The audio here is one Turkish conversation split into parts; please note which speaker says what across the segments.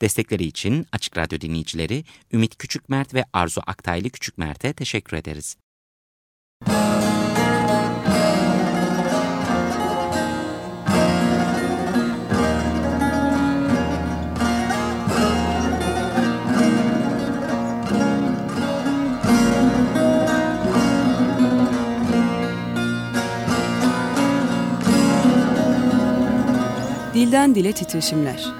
Speaker 1: Destekleri için Açık Radyo dinleyicileri Ümit Küçükmert ve Arzu Aktaylı Küçükmert'e teşekkür ederiz.
Speaker 2: Dilden Dile Titreşimler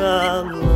Speaker 3: summer.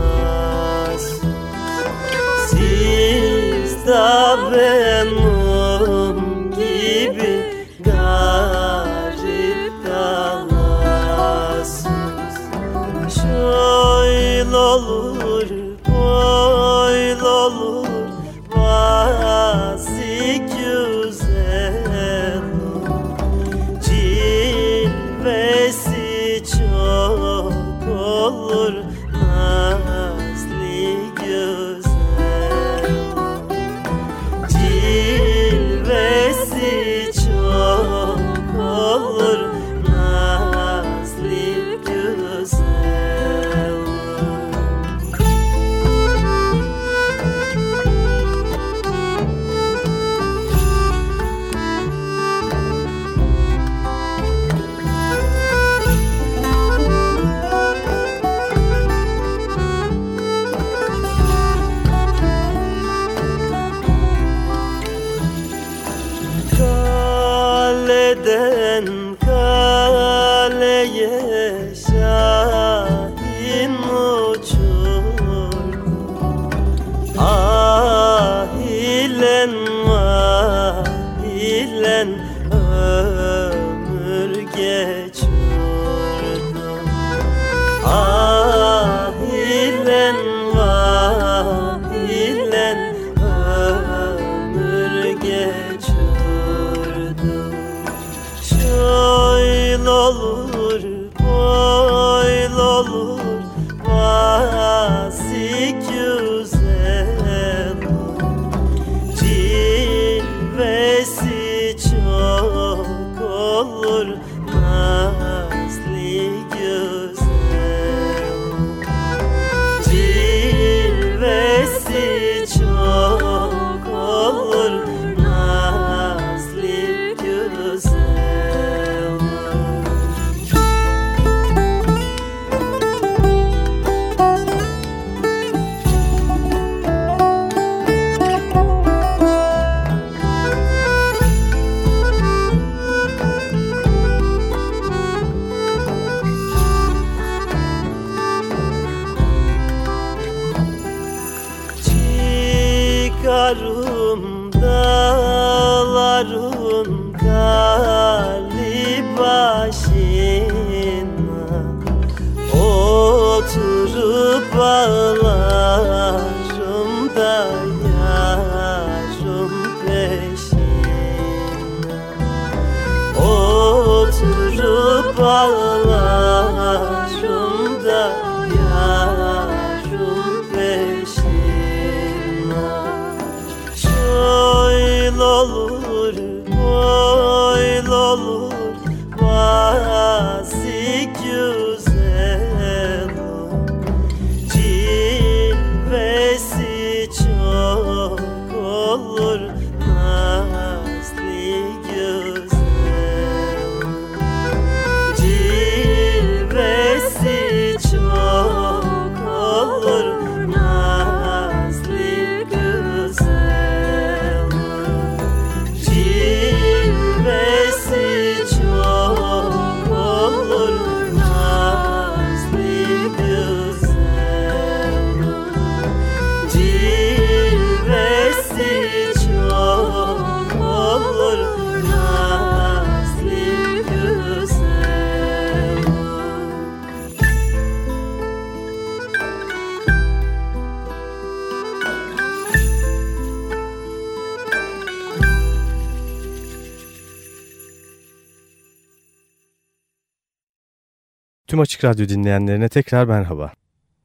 Speaker 3: Açık Radyo dinleyenlerine tekrar merhaba.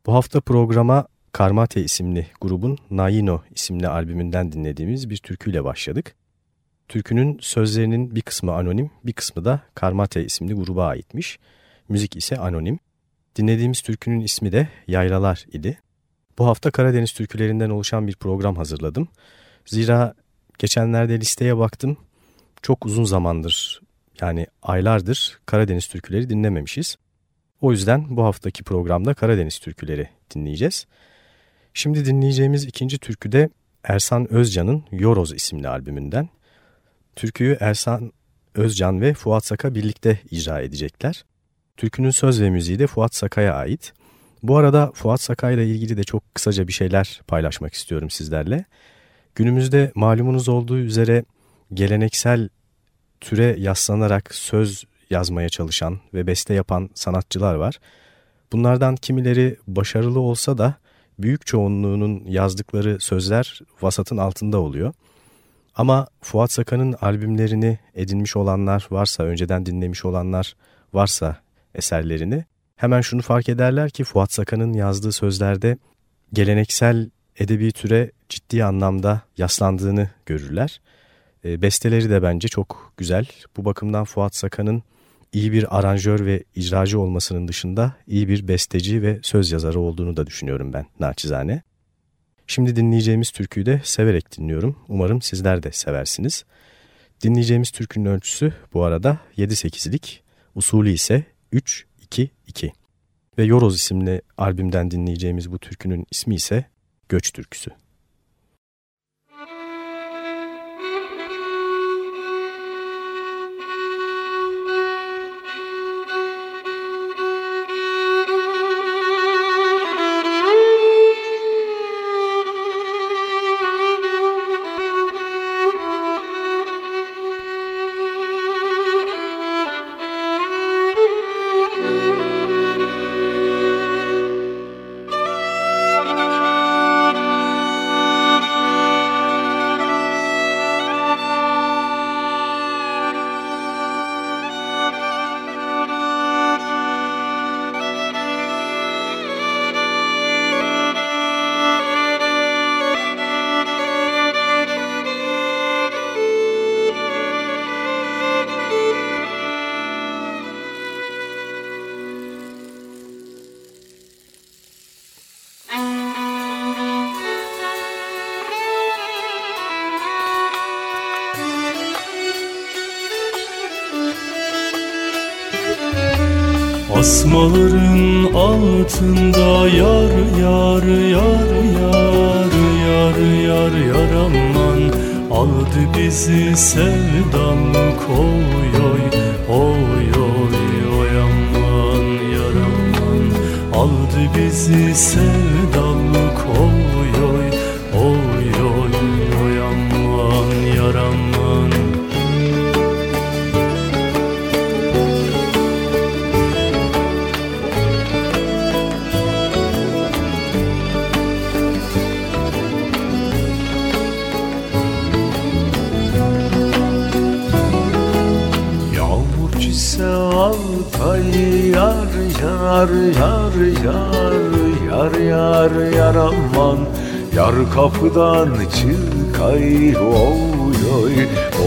Speaker 3: Bu hafta programa Karmate isimli grubun Naino isimli albümünden dinlediğimiz bir türküyle başladık. Türkünün sözlerinin bir kısmı anonim, bir kısmı da Karmate isimli gruba aitmiş. Müzik ise anonim. Dinlediğimiz türkünün ismi de Yaylalar idi. Bu hafta Karadeniz türkülerinden oluşan bir program hazırladım. Zira geçenlerde listeye baktım. Çok uzun zamandır yani aylardır Karadeniz türküleri dinlememişiz. O yüzden bu haftaki programda Karadeniz türküleri dinleyeceğiz. Şimdi dinleyeceğimiz ikinci türkü de Ersan Özcan'ın Yoroz isimli albümünden. Türküyü Ersan Özcan ve Fuat Saka birlikte icra edecekler. Türkünün söz ve müziği de Fuat Saka'ya ait. Bu arada Fuat Saka ilgili de çok kısaca bir şeyler paylaşmak istiyorum sizlerle. Günümüzde malumunuz olduğu üzere geleneksel türe yaslanarak söz yazmaya çalışan ve beste yapan sanatçılar var. Bunlardan kimileri başarılı olsa da büyük çoğunluğunun yazdıkları sözler vasatın altında oluyor. Ama Fuat Sakan'ın albümlerini edinmiş olanlar varsa, önceden dinlemiş olanlar varsa eserlerini hemen şunu fark ederler ki Fuat Sakan'ın yazdığı sözlerde geleneksel edebi türe ciddi anlamda yaslandığını görürler. E, besteleri de bence çok güzel. Bu bakımdan Fuat Sakan'ın iyi bir aranjör ve icracı olmasının dışında iyi bir besteci ve söz yazarı olduğunu da düşünüyorum ben naçizane. Şimdi dinleyeceğimiz türküyü de severek dinliyorum. Umarım sizler de seversiniz. Dinleyeceğimiz türkünün ölçüsü bu arada 7-8'lik, usulü ise 3-2-2. Ve Yoroz isimli albümden dinleyeceğimiz bu türkünün ismi ise Göç Türküsü.
Speaker 4: Asmaların altında yar yar yar yar yar yar yar aman. Aldı bizi sevdam koy oy oy oy oy aman yar aman. Aldı bizi sevdam yar
Speaker 5: yar yar yar yar yar aman. Yar kapıdan çıkay oy oy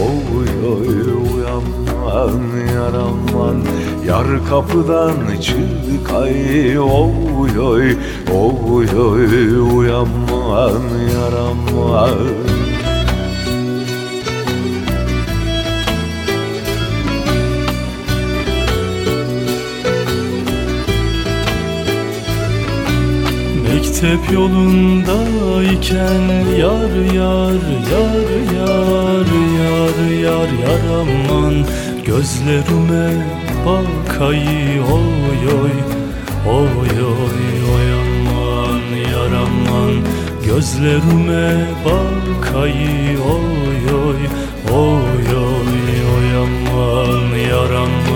Speaker 5: oy oy uyanman yar aman. Yar kapıdan çıkay oy oy oy oy uyanman yar aman
Speaker 4: Mektep yolundayken yar yar yar yar yar yar yar aman Gözlerime bakay oy oy oy oy oy aman yar aman Gözlerime bakay oy oy oy oy oy aman yar aman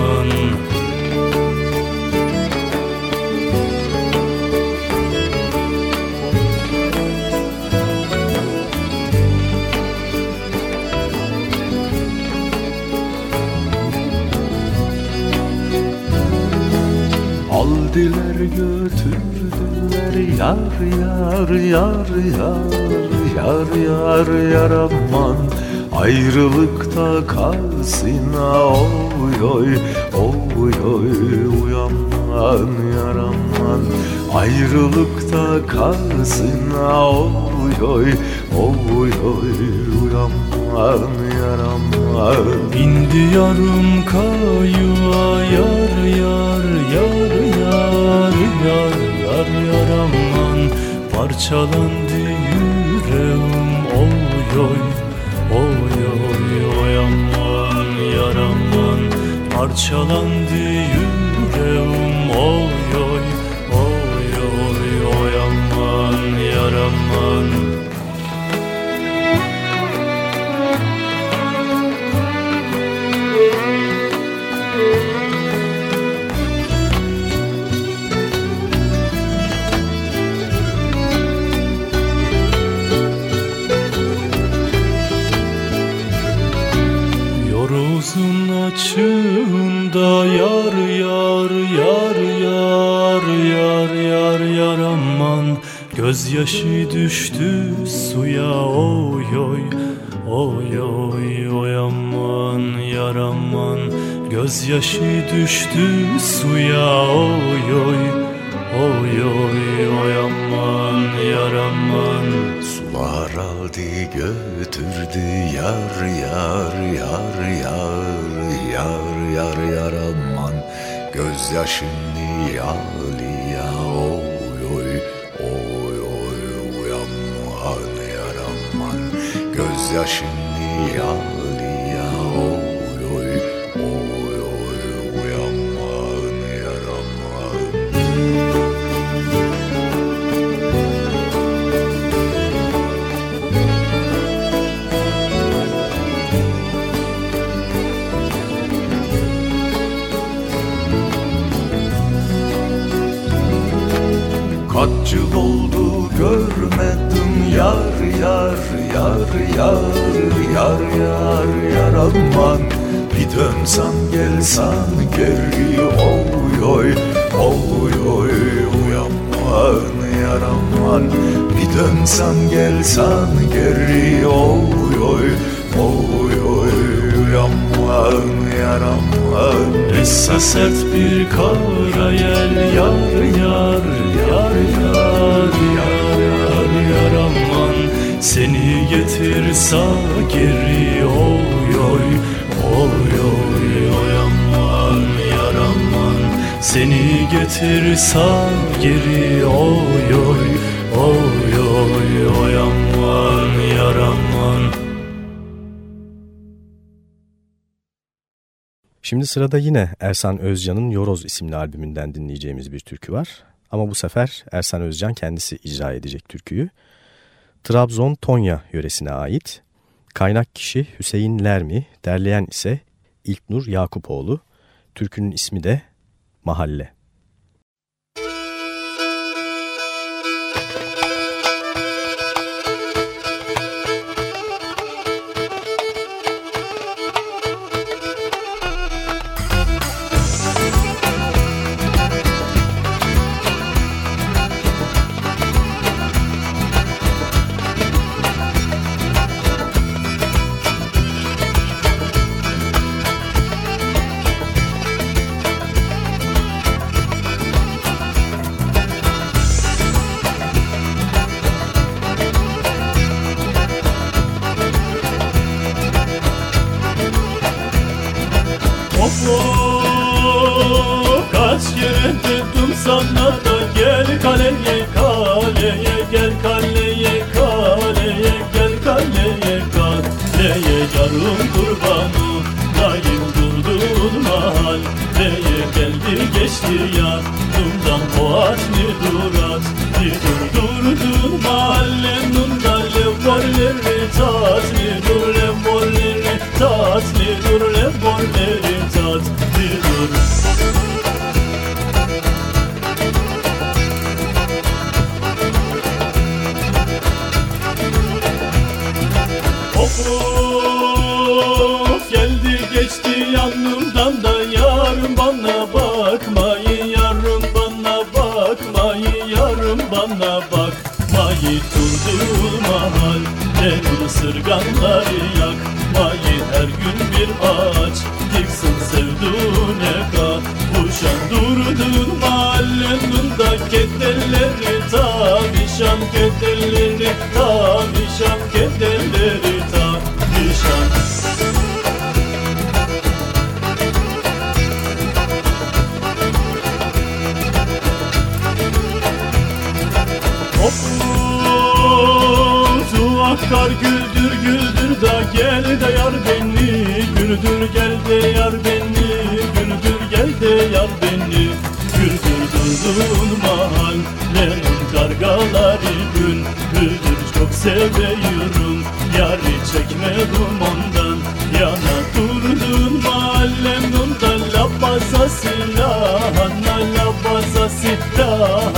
Speaker 5: Verdiler götürdüler yar yar yar yar Yar yar yar aman. Ayrılıkta kalsın oy oy Oy oy uyanman yar aman. Ayrılıkta kalsın oy oy Oy oy uyanman yar aman.
Speaker 4: İndi yarım kayığa yar yar yar yar yar yar Parçalandı yüreğim oy oy oy oy oy aman yar aman. Parçalandı yüreğim oy oy oy oy oy aman yar aman Açığında yar yar yar yar yar yar yar aman. Gözyaşı düştü suya oy oy oy oy oy aman yar aman. Gözyaşı düştü suya oy oy oy oy oy aman yar aman.
Speaker 5: Sular aldı götürdü yar yar yar yar yar yar yar aman. Gözyaşını yalıya oy oy oy oy uyanman yar aman. Gözyaşını yalıya Yıl oldu görmedim. Yar yar yar yar yar yar yar aman. Bir dönsen gelsen geri oy oy oy oy uyanman yar aman. Bir dönsen gelsen geri oy oy oy oy uyanman yar aman
Speaker 4: Esse sert bir kara yel yar yar yar yar yar yar yar aman. Seni getir sağ geri oy oy oy oy oy aman yar aman. Seni getir sağ geri oy oy oy oy oy aman yar
Speaker 3: Şimdi sırada yine Ersan Özcan'ın Yoroz isimli albümünden dinleyeceğimiz bir türkü var. Ama bu sefer Ersan Özcan kendisi icra edecek türküyü. Trabzon Tonya yöresine ait. Kaynak kişi Hüseyin Lermi, derleyen ise İlknur Yakupoğlu. Türkünün ismi de Mahalle.
Speaker 4: Geldi geçti yanımdan o at ne durat? Ne durdurdun mahallenin da levvarları tat ne dur Yadırganları yakmayı her gün bir ağaç. Yıksın sevduğune kavuşan Durdun mahallenin da kederleri Tavişan kederleri Güldür gel de yar beni Güldür gel de yar beni. Güldür durdun mahallenin kargaları gün. Güldür çok seviyorum Yarı çekmedim ondan Yana durdun mahallenin da Labaza silahana Labaza silahana Labaza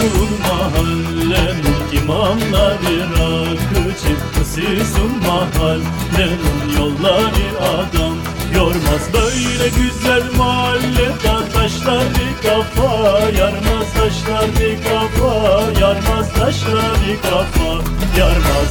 Speaker 4: durdun mahallenin imamları rakıcı Sizin mahallenin yolları adam. Yormaz böyle güzel mahallede taşları kafa Yarmaz taşları kafa Yarmaz taşları kafa Yarmaz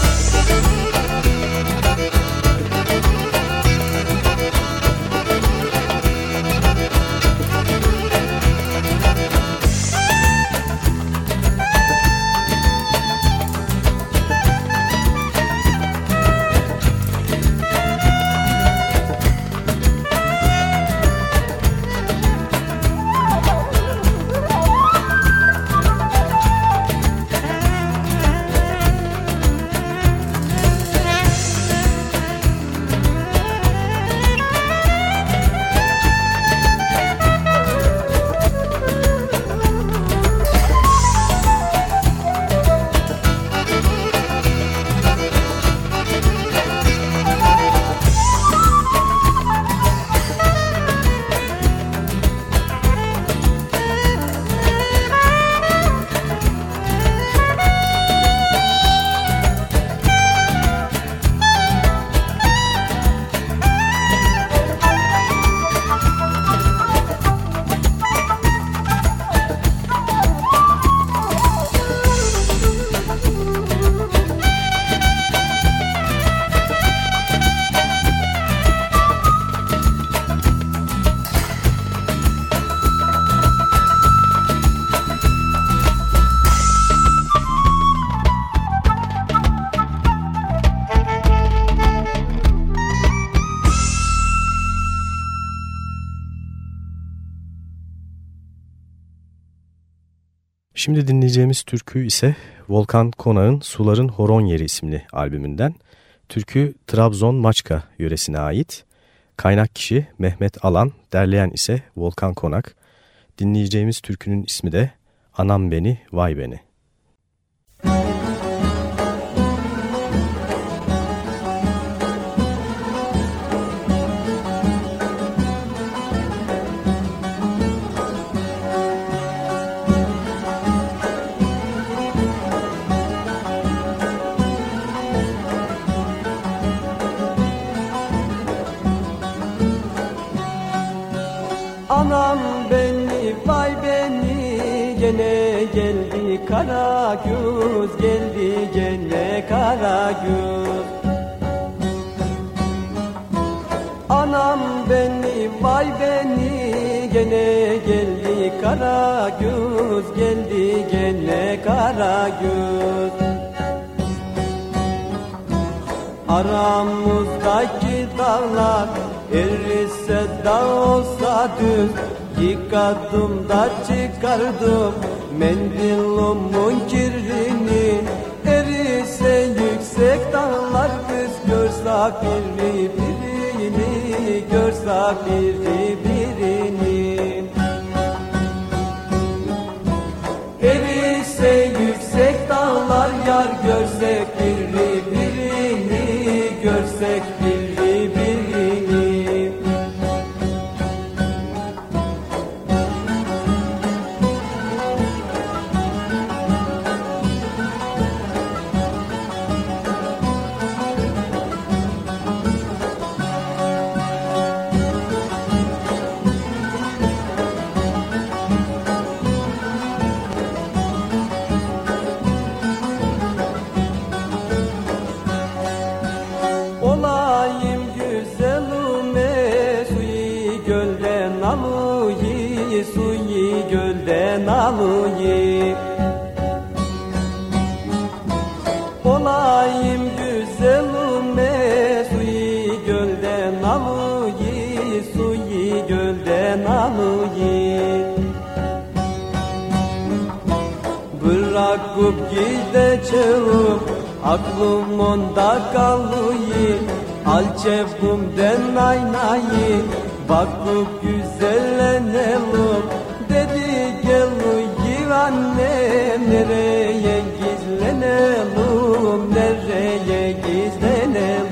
Speaker 3: Şimdi dinleyeceğimiz türkü ise Volkan Konak'ın Suların Horon Yeri isimli albümünden. Türkü Trabzon Maçka yöresine ait. Kaynak kişi Mehmet Alan, derleyen ise Volkan Konak. Dinleyeceğimiz türkünün ismi de Anam Beni, Vay Beni.
Speaker 6: Kara güz geldi gene kara güz Anam beni vay beni gene geldi kara güz geldi gene kara güz Aramızdaki dağlar erirse dağ olsa düz Yıkadım da çıkardım mendilumun kirini Erirse yüksek dağlar kız görsek birbirini Görsek birbirini Erirse yüksek dağlar yar görsek birbirini Görsek alıyı Olayım güzelime Suyu gölden alıyı Suyu gölden alıyı Bırakıp gideceğim Aklım onda kalıyı Al cebimden aynayı Bakıp güzellenelim Nereye gizlenelim Nereye gizlenelim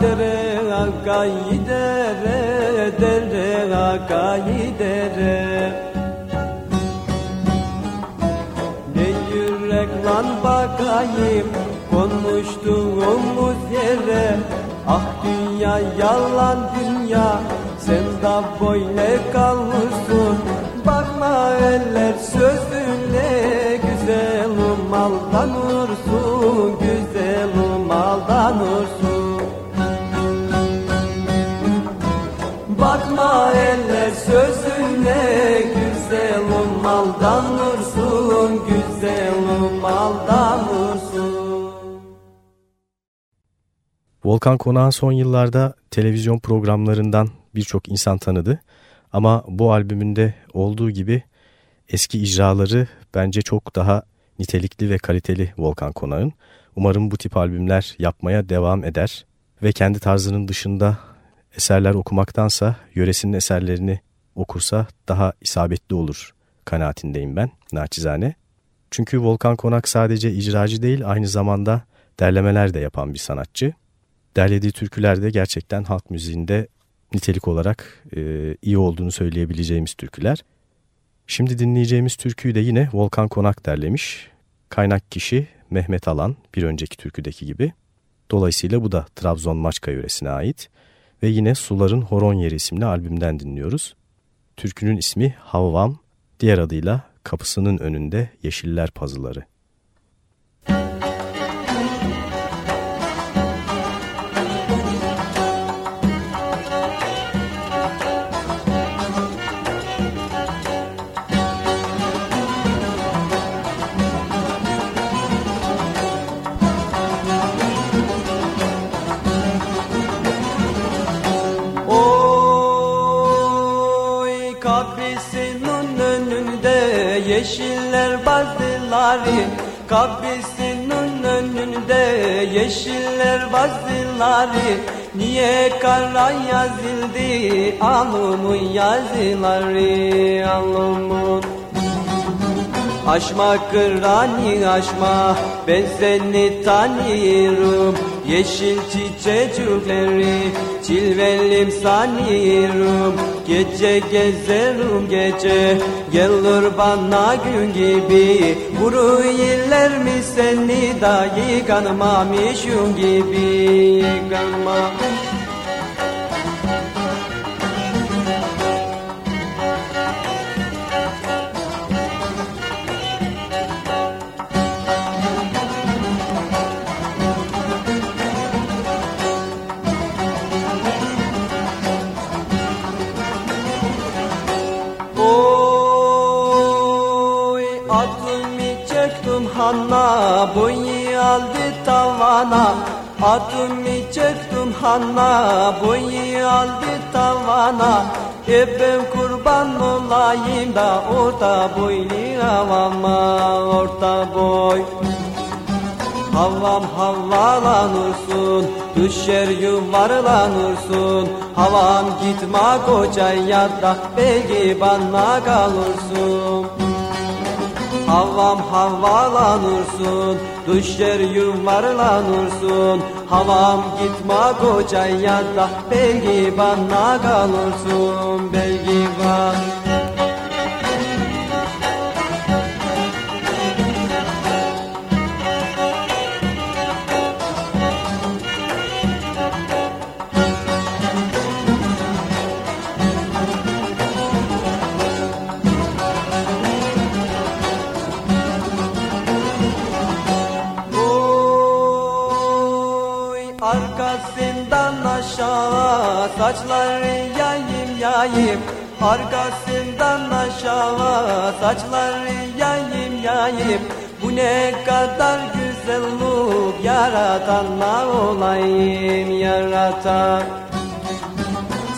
Speaker 6: dere akayı dere dere akayı dere Ne yürek lan bakayım konuştuğumuz yere. Ah dünya yalan dünya sen de böyle kalırsın Bakma eller sözüne güzelim aldanırsın Güzelim aldanırsın sözüne güzelim aldanırsın Güzelim aldanırsın
Speaker 3: Volkan Konak'ın son yıllarda televizyon programlarından birçok insan tanıdı. Ama bu albümünde olduğu gibi eski icraları bence çok daha nitelikli ve kaliteli Volkan Konak'ın. Umarım bu tip albümler yapmaya devam eder ve kendi tarzının dışında eserler okumaktansa yöresinin eserlerini okursa daha isabetli olur kanaatindeyim ben naçizane. Çünkü Volkan Konak sadece icracı değil aynı zamanda derlemeler de yapan bir sanatçı. Derlediği türküler de gerçekten halk müziğinde nitelik olarak e, iyi olduğunu söyleyebileceğimiz türküler. Şimdi dinleyeceğimiz türküyü de yine Volkan Konak derlemiş. Kaynak kişi Mehmet Alan bir önceki türküdeki gibi. Dolayısıyla bu da Trabzon Maçka yöresine ait ve yine Suların Horon Yeri isimli albümden dinliyoruz. Türkünün ismi Havvam, diğer adıyla Kapısının Önünde Yeşiller Pazıları.
Speaker 6: Bazıları Kapısının önünde yeşiller bazıları Niye kara yazıldı alımın yazıları alımın Aşma kırani aşma ben seni tanıyorum. Yeşil çiçekleri cilvelim sanıyorum. Gece gezerim gece gelir bana gün gibi. Vuru yiller mi seni da yıkanmamışım gibi? Yıkanma Atımı çektim hanna boyu aldı tavana. E ben kurban olayım da orta boylu havama orta boy. Havam havalanırsın Düşer yuvarlanırsın. Havam gitme koca ya da belki bana kalırsın. Havam havalanırsın Düşer yuvarlanırsın Havam gitme koca ya da belki bana kalırsın Belki bana yayım yayım Arkasından aşağı saçları yayım yayım Bu ne kadar güzellik yaratanla olayım yaratan.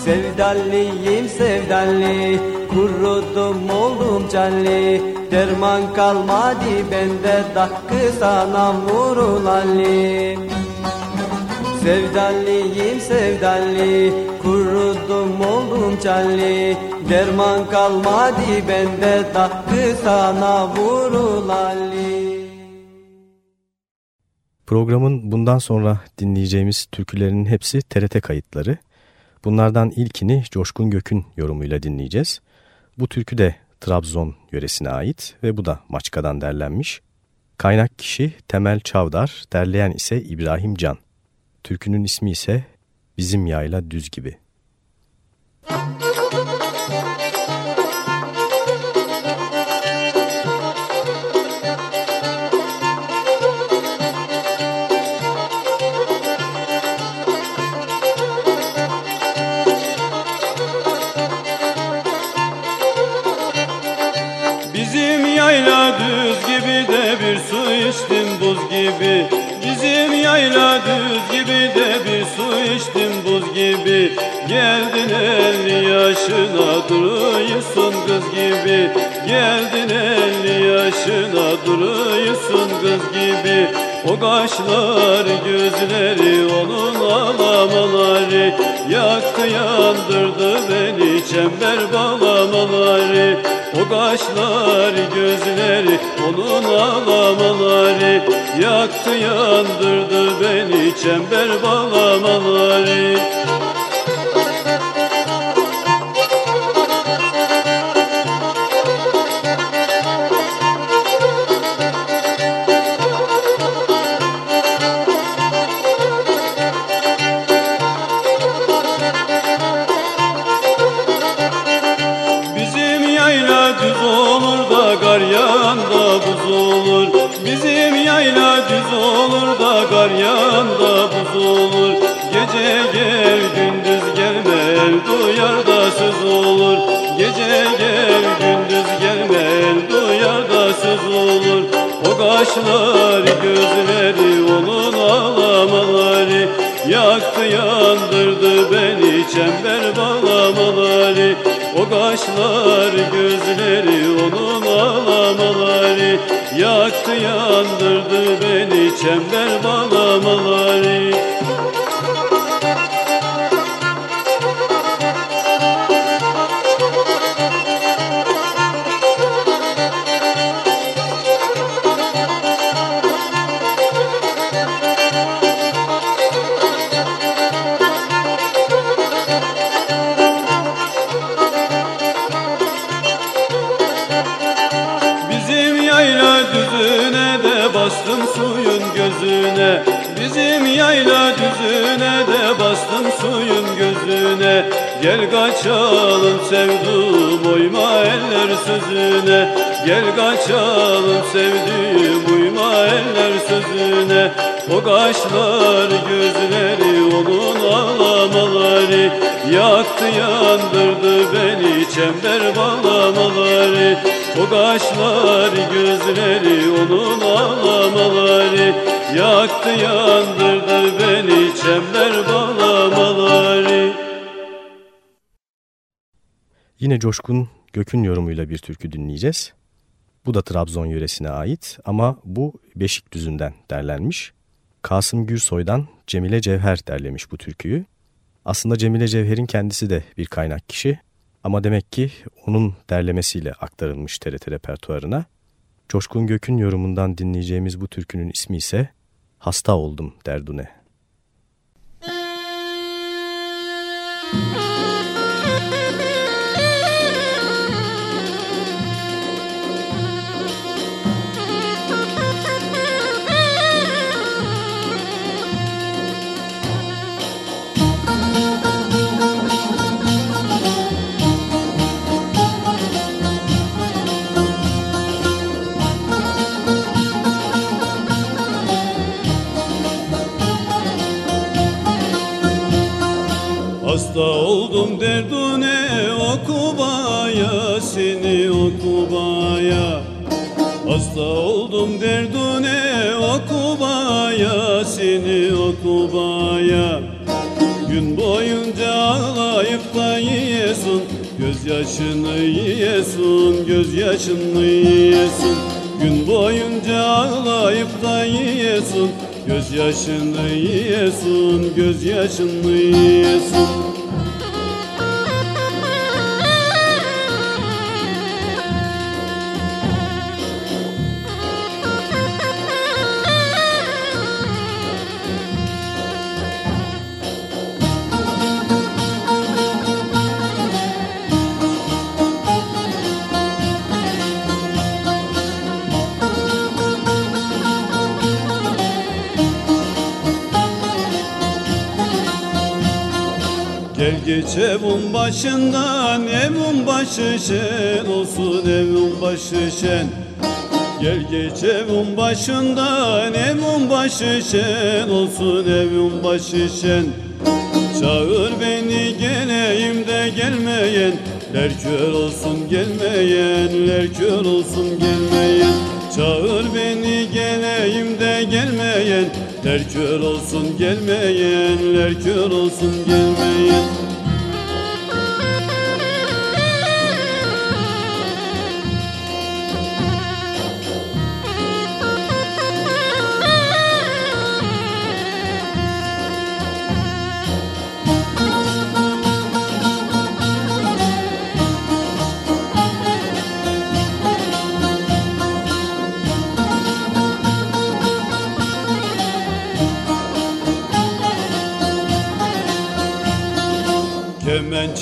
Speaker 6: Sevdalıyım sevdalli Kurudum oldum canlı Derman kalmadı bende Dakı sana vurulalim Sevdalliyim sevdalli Kurudum oldum çalli Derman kalmadı bende Takkı sana vurulalli
Speaker 3: Programın bundan sonra dinleyeceğimiz türkülerin hepsi TRT kayıtları. Bunlardan ilkini Coşkun Gök'ün yorumuyla dinleyeceğiz. Bu türkü de Trabzon yöresine ait ve bu da Maçka'dan derlenmiş. Kaynak kişi Temel Çavdar, derleyen ise İbrahim Can. Türkünün ismi ise Bizim Yayla Düz Gibi.
Speaker 7: Bizim su içtim buz gibi Geldin elli yaşına. Duruyorsun kız gibi Geldin elli yaşına. Duruyorsun kız gibi O kaşlar gözleri onun alamaları. Yaktı yandırdı beni çember bağlamaları O kaşlar gözleri onun alamaları Yaktı yandırdı beni çember bağlamaları gel gündüz gelme el duyar da söz olur. Gece gel gündüz gelme el duyar da söz olur. O kaşlar gözleri onun ağlamaları Yaktı yandırdı beni çember bağlamaları O kaşlar gözleri onun ağlamaları Yaktı yandırdı beni çember bağlamaları Gel kaçalım sevdum uyma eller sözüne. Gel kaçalım sevdiğim uyma eller sözüne. O kaşlar gözleri onun ağlamaları Yaktı yandırdı beni çember bağlamaları O kaşlar gözleri onun ağlamaları Yaktı yandırdı
Speaker 3: Yine Coşkun Gök'ün yorumuyla bir türkü dinleyeceğiz. Bu da Trabzon yöresine ait ama bu Beşikdüzü'nden derlenmiş. Kasım Gürsoy'dan Cemile Cevher derlemiş bu türküyü. Aslında Cemile Cevher'in kendisi de bir kaynak kişi ama demek ki onun derlemesiyle aktarılmış TRT repertuarına. Coşkun Gök'ün yorumundan dinleyeceğimiz bu türkünün ismi ise Hasta Oldum Derdune.
Speaker 7: Oldum derdune okubaya seni okubaya Gün boyunca ağlayıp da yiyesun Gözyaşını yiyesun, gözyaşını yiyesun. Gün boyunca ağlayıp da yiyesun Gözyaşını yiyesun, gözyaşını yiyesun geç evin başından Evin başı şen olsun evin başı şen. Gel geç evin başından Evin başı şen olsun evin başı şen. Çağır beni geleyim de gelmeyen Ler kör olsun gelmeyenler kör olsun gelmeyen. Çağır beni geleyim de gelmeyen Ler kör olsun gelmeyenler kör olsun gelmeyen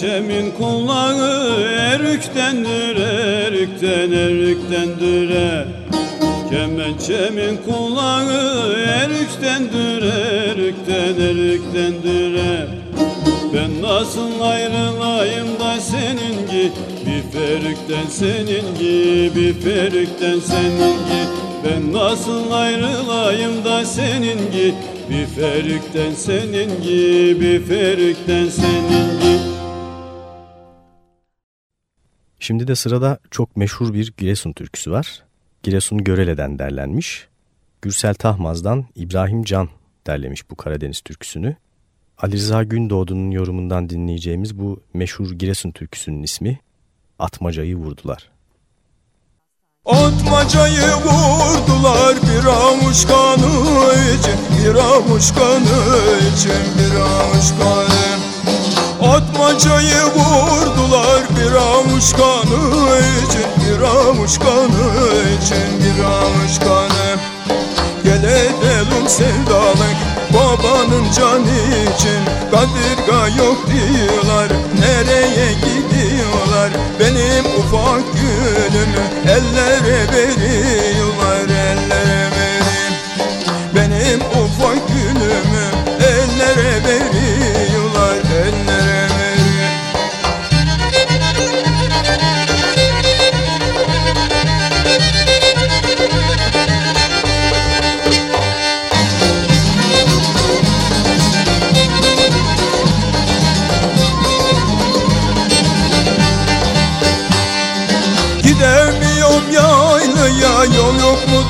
Speaker 7: Kemençemin kulağı erüktendir, erükten, erüktendir e. Kemençemin kulağı erüktendir, erükten, erüktendir e. Ben nasıl ayrılayım da senin gibi Ferükten senin gibi Ferükten senin gibi Ben nasıl ayrılayım da senin gibi Ferükten senin gibi Ferükten senin gibi
Speaker 3: Şimdi de sırada çok meşhur bir Giresun türküsü var. Giresun Görele'den derlenmiş. Gürsel Tahmaz'dan İbrahim Can derlemiş bu Karadeniz türküsünü. Ali Rıza Gündoğdu'nun yorumundan dinleyeceğimiz bu meşhur Giresun türküsünün ismi Atmacayı Vurdular.
Speaker 8: Atmacayı vurdular bir avuç kanı için Bir avuç kanı için bir avuç kanı Atmacayı vurdular bir avuç kanı için Bir avuç kanı için bir avuç kanı Gel edelim sevdalık babanın canı için. Kadirga yok diyorlar nereye gidiyorlar? Benim ufak gülümü ellere veriyorlar ellere verin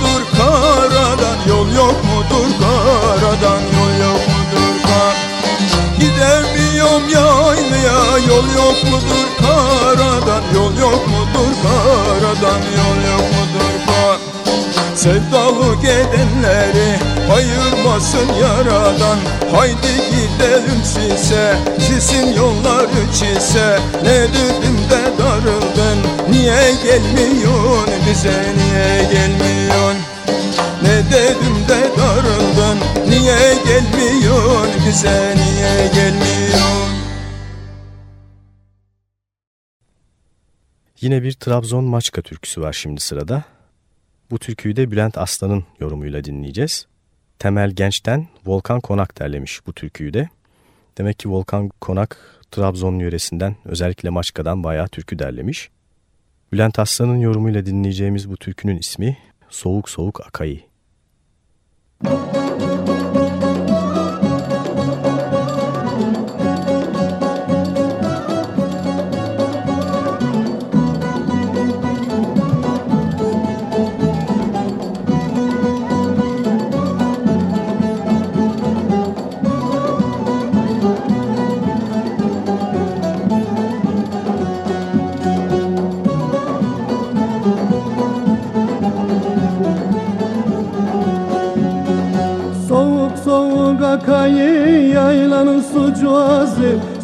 Speaker 8: mudur karadan? Yol yok mudur karadan? Yol yok mudur kar Gidemiyorum yaylaya. Yol yok mudur karadan? Yol yok mudur karadan? Yol yok mudur Sevdalık edenleri ayırmasın yaradan. Haydi gidelim size Sizin yolları çize. Ne dedim de darıldın Niye gelmiyorsun bize niye gelmiyorsun Ne dedim de darıldın Niye gelmiyorsun bize niye gelmiyorsun
Speaker 3: Yine bir Trabzon Maçka türküsü var şimdi sırada. Bu türküyü de Bülent Aslan'ın yorumuyla dinleyeceğiz. Temel Genç'ten Volkan Konak derlemiş bu türküyü de. Demek ki Volkan Konak Trabzon yöresinden özellikle Maçka'dan bayağı türkü derlemiş. Bülent Aslan'ın yorumuyla dinleyeceğimiz bu türkünün ismi Soğuk Soğuk Akayı. Müzik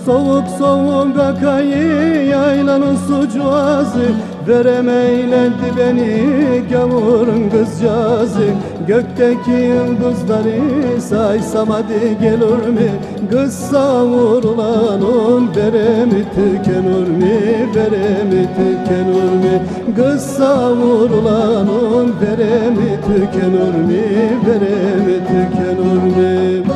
Speaker 9: Soğuk soğuk akayı yaylanın sucu azı. Verem eğlendi beni gavurun kızcağızı. Gökteki yıldızları saysam hadi gelir mi? Kız savurulanın veremi tükenir mi Veremi tükenir mi Kız savurulanın veremi tükenir mi Veremi tükenir mi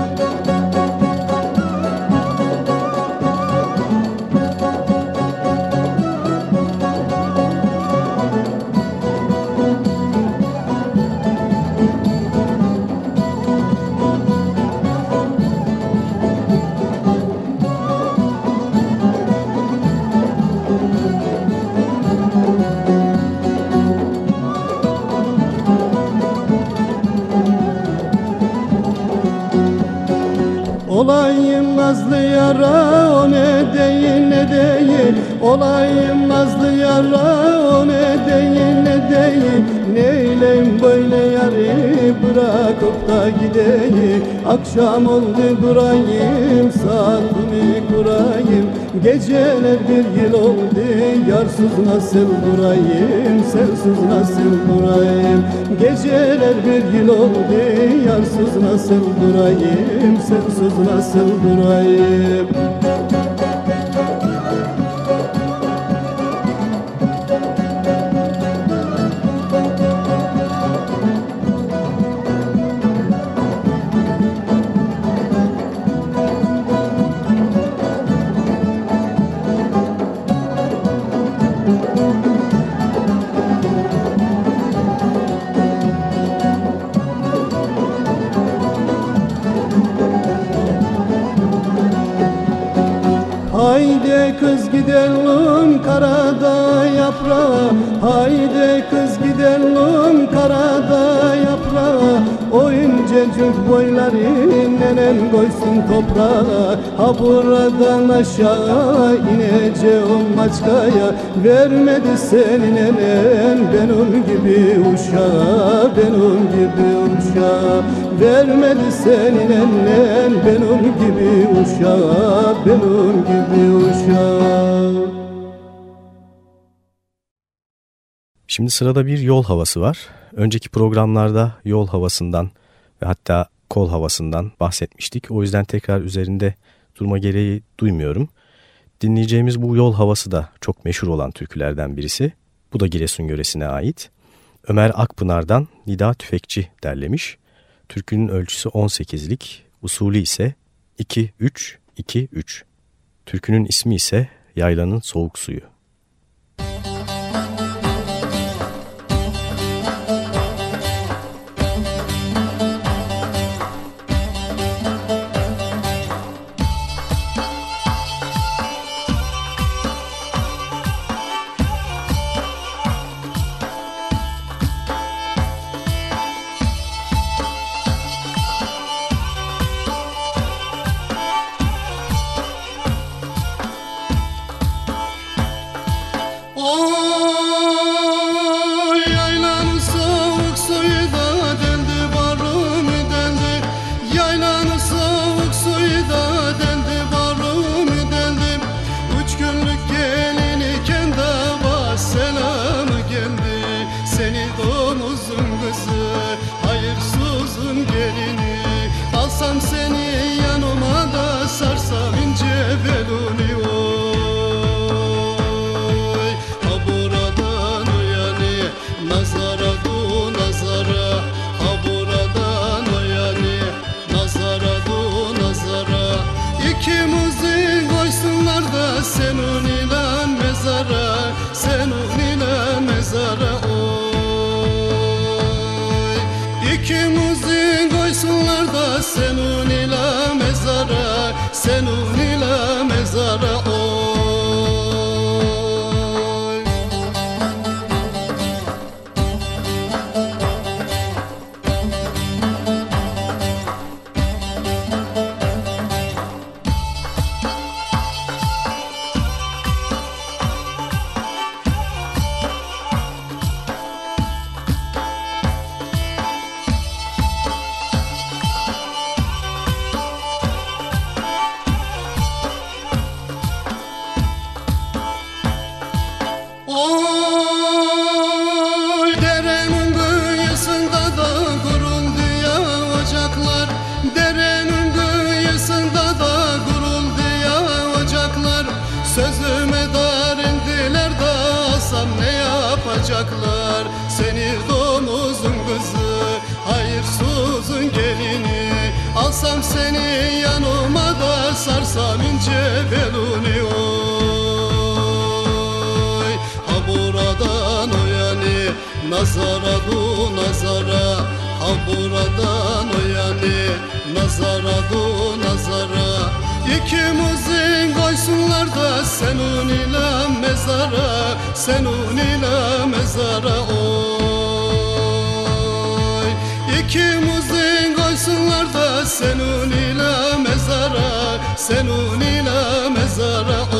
Speaker 9: Akşam oldu durayım saatimi kurayım. Geceler bir yıl oldu yarsız nasıl durayım Sensiz nasıl durayım Geceler bir yıl oldu yarsız nasıl durayım Sensiz nasıl durayım kız gidelim karada yaprağa Haydi kız gidelim karada yaprağa O incecik boyları nenem koysun toprağa. Ha buradan aşağı ineceğim maçkaya. Vermedi senin nenen benim gibi uşağa Benim gibi uşağa Vermedi senin annen benim gibi uşağa Benim gibi uşağa
Speaker 3: Şimdi sırada bir yol havası var. Önceki programlarda yol havasından ve hatta kol havasından bahsetmiştik. O yüzden tekrar üzerinde durma gereği duymuyorum. Dinleyeceğimiz bu yol havası da çok meşhur olan türkülerden birisi. Bu da Giresun yöresine ait. Ömer Akpınar'dan Nida Tüfekçi derlemiş. Türkünün ölçüsü 18'lik, usulü ise 2-3-2-3. Türkünün ismi ise Yaylanın Soğuk Suyu.
Speaker 10: Mezara Sözüme dar indiler de alsam ne yapacaklar? Seni domuzun kızı hayırsızın gelini. Alsam seni yanıma da sarsam ince beluni. Oy Ha buradan o yani nazara du nazara. Ha buradan o yani nazara du nazara İkimizin koysunlar da senun ile mezara Senun ile mezara oy. İkimizin koysunlar da senun ile mezara Senun ile mezara oy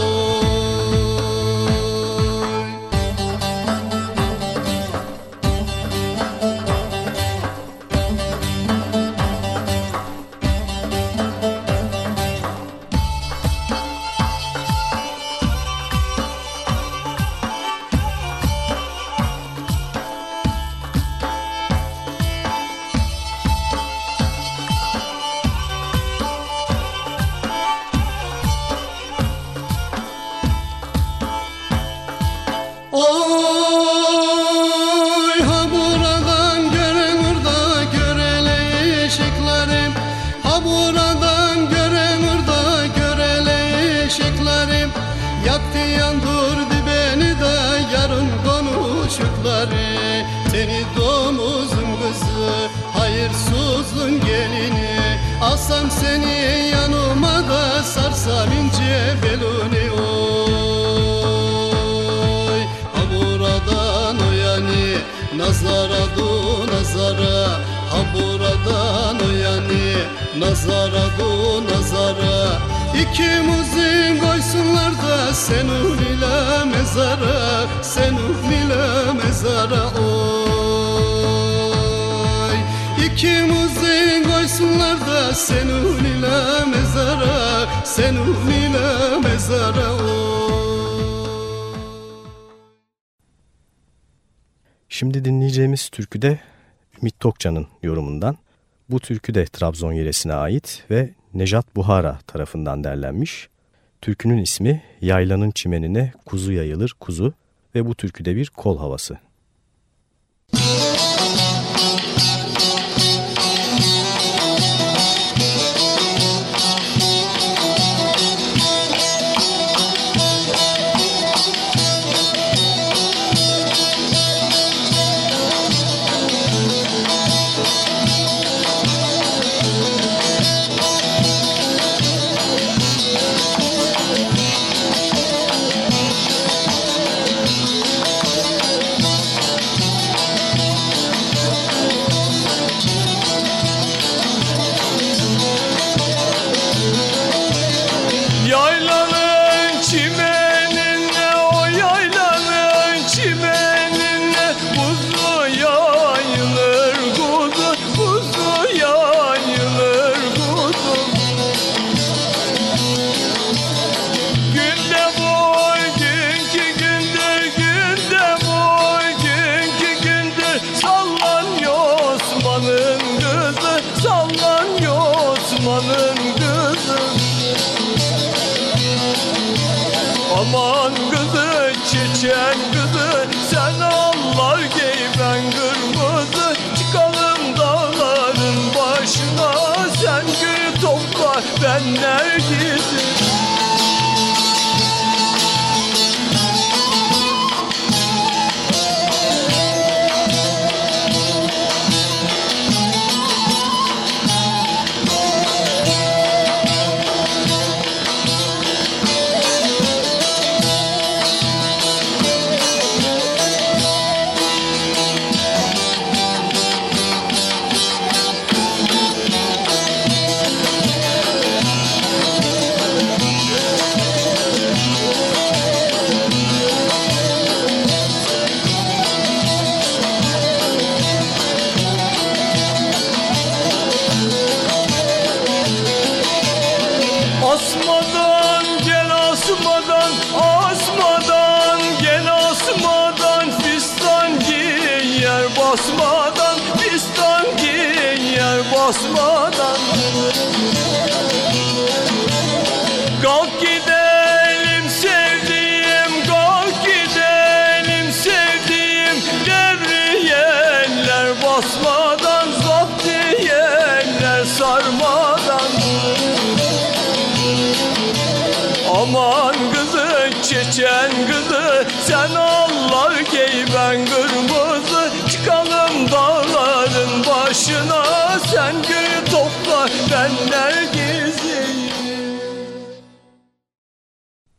Speaker 10: Alsam seni yanıma da sarsam ince beluni oy. Ha buradan o yani nazara du nazara. Ha buradan o yani nazara du nazara. İkimizin koysunlar da senun ile mezara. Senun ile mezara oy İkimizin koysunlar da ile mezara Senun ile mezara oy
Speaker 3: Şimdi dinleyeceğimiz türkü de Ümit Tokcan'ın yorumundan. Bu türkü de Trabzon yöresine ait ve Nejat Buhara tarafından derlenmiş. Türkünün ismi Yaylanın Çimenine Kuzu Yayılır Kuzu ve bu türküde bir kol havası.
Speaker 4: Yaylanın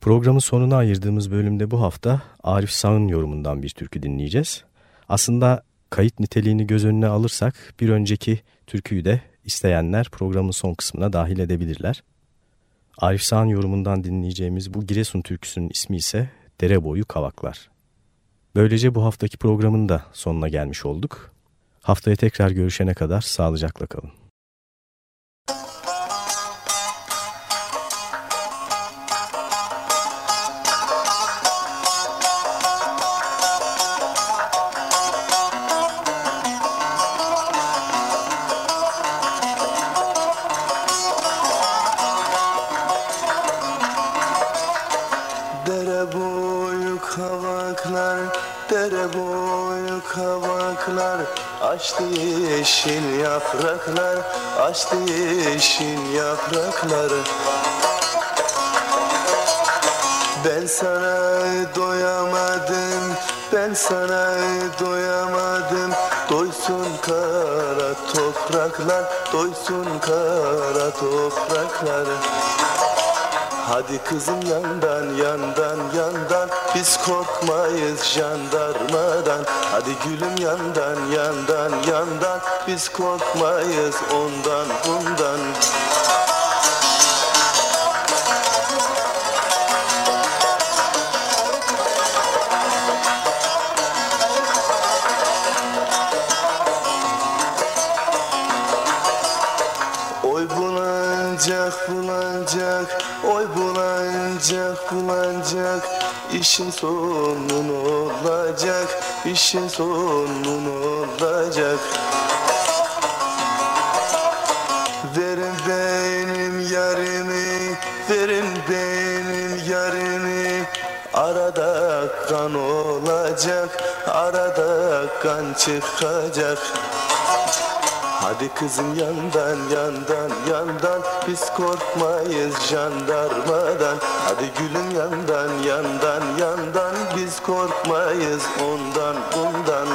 Speaker 3: Programın sonuna ayırdığımız bölümde bu hafta Arif Sağ'ın yorumundan bir türkü dinleyeceğiz. Aslında kayıt niteliğini göz önüne alırsak bir önceki türküyü de isteyenler programın son kısmına dahil edebilirler. Arif Sağ'ın yorumundan dinleyeceğimiz bu Giresun türküsünün ismi ise Dere Boyu Kavaklar. Böylece bu haftaki programın da sonuna gelmiş olduk. Haftaya tekrar görüşene kadar sağlıcakla kalın.
Speaker 11: Açtı yeşil yapraklar Ben sana doyamadım, ben sana doyamadım. Doysun kara topraklar, doysun kara topraklar Hadi kızım yandan yandan yandan. Biz korkmayız jandarmadan. Hadi gülüm yandan yandan yandan. Biz korkmayız ondan bundan İşin sonun olacak İşin sonun olacak. Verin benim yarimi Verin benim yarimi Arada kan olacak Arada kan çıkacak Hadi kızım yandan yandan yandan. Biz korkmayız jandarmadan. Hadi gülüm yandan yandan yandan. Biz korkmayız ondan bundan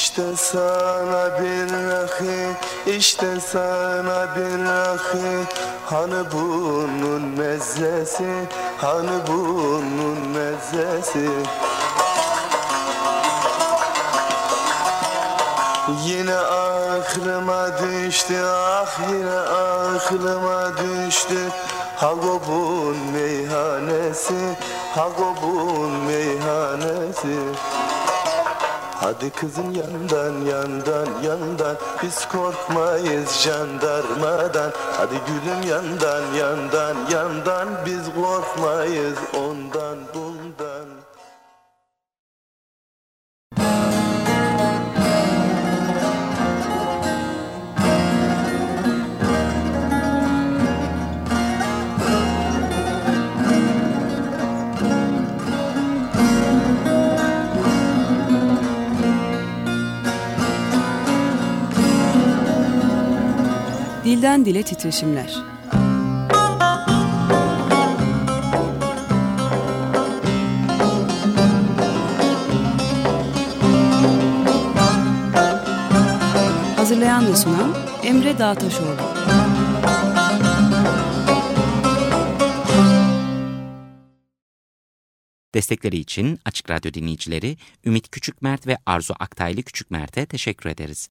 Speaker 11: İşte sana bir rakı, işte sana bir rakı. Hani bunun mezzesi, hani bunun mezzesi Yine aklıma düştü, ah yine aklıma düştü. Hagob'un meyhanesi, Hagob'un meyhanesi Hadi kızım yandan yandan yandan. Biz korkmayız jandarmadan. Hadi gülüm yandan yandan yandan. Biz korkmayız ondan. Bundan
Speaker 2: Dilden dile titreşimler. Hazırlayan ve sunan Emre Dağtaşoğlu.
Speaker 1: Destekleri için Açık Radyo dinleyicileri Ümit Küçükmert ve Arzu Aktaylı Küçükmert'e teşekkür ederiz.